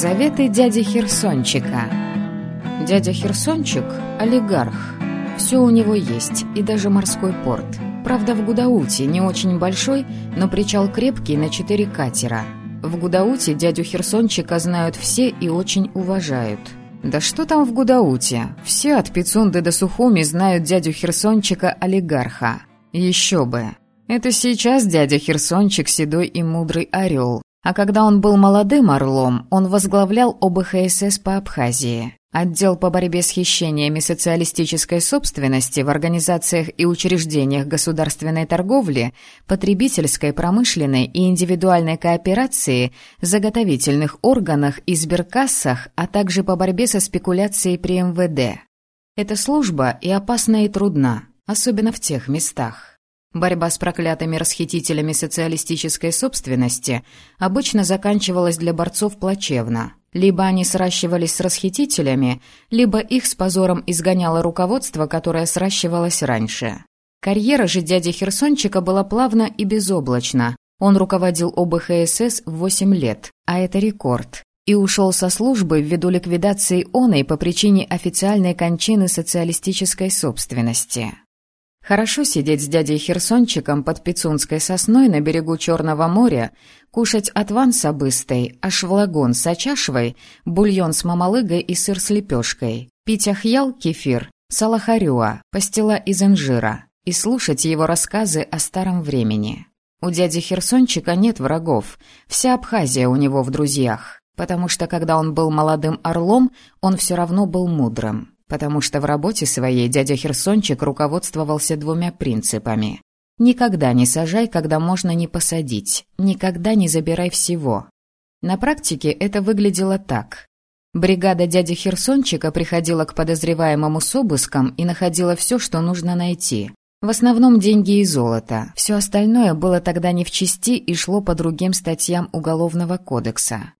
Заветы дяди Херсончика Дядя Херсончик – олигарх. Все у него есть, и даже морской порт. Правда, в Гудауте не очень большой, но причал крепкий на четыре катера. В Гудауте дядю Херсончика знают все и очень уважают. Да что там в Гудауте? Все от Пицунды до Сухуми знают дядю Херсончика олигарха. Еще бы. Это сейчас дядя Херсончик седой и мудрый орел. А когда он был молодым орлом, он возглавлял ОБХСС по Абхазии. Отдел по борьбе с хищениями социалистической собственности в организациях и учреждениях государственной торговли, потребительской, промышленной и индивидуальной кооперации, заготовительных органах и сберкассах, а также по борьбе со спекуляцией при МВД. Эта служба и опасна, и трудна, особенно в тех местах. Борьба с проклятыми расхитителями социалистической собственности обычно заканчивалась для борцов плачевно – либо они сращивались с расхитителями, либо их с позором изгоняло руководство, которое сращивалось раньше. Карьера же дяди Херсончика была плавна и безоблачна. Он руководил ОБХСС в 8 лет, а это рекорд. И ушел со службы ввиду ликвидации оной по причине официальной кончины социалистической собственности. Хорошо сидеть с дядей Херсончиком под Пицунской сосной на берегу Черного моря, кушать отван с обыстой, ашвлагон с очашвой, бульон с мамалыгой и сыр с лепешкой, пить ахьял, кефир, салахарюа, пастила из инжира и слушать его рассказы о старом времени. У дяди Херсончика нет врагов, вся Абхазия у него в друзьях, потому что когда он был молодым орлом, он все равно был мудрым потому что в работе своей дядя Херсончик руководствовался двумя принципами. «Никогда не сажай, когда можно не посадить. Никогда не забирай всего». На практике это выглядело так. Бригада дяди Херсончика приходила к подозреваемому с обыском и находила все, что нужно найти. В основном деньги и золото. Все остальное было тогда не в чести и шло по другим статьям Уголовного кодекса.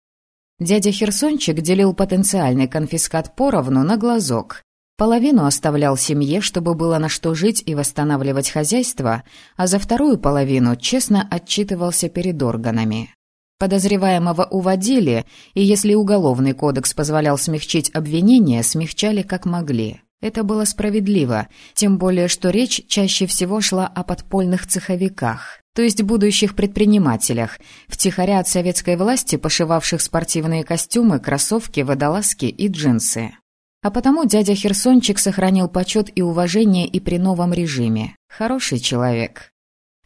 Дядя Херсончик делил потенциальный конфискат поровну на глазок. Половину оставлял семье, чтобы было на что жить и восстанавливать хозяйство, а за вторую половину честно отчитывался перед органами. Подозреваемого уводили, и если уголовный кодекс позволял смягчить обвинения, смягчали как могли. Это было справедливо, тем более что речь чаще всего шла о подпольных цеховиках то есть будущих предпринимателях, втихаря от советской власти пошивавших спортивные костюмы, кроссовки, водолазки и джинсы. А потому дядя Херсончик сохранил почет и уважение и при новом режиме. Хороший человек.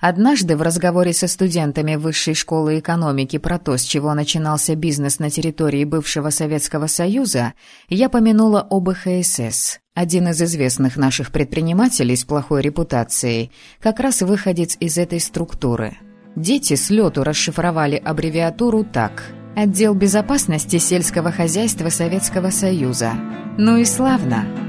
Однажды в разговоре со студентами Высшей школы экономики про то, с чего начинался бизнес на территории бывшего Советского Союза, я помянула об ХСС. Один из известных наших предпринимателей с плохой репутацией как раз выходец из этой структуры. Дети с лету расшифровали аббревиатуру так «Отдел безопасности сельского хозяйства Советского Союза». Ну и славно!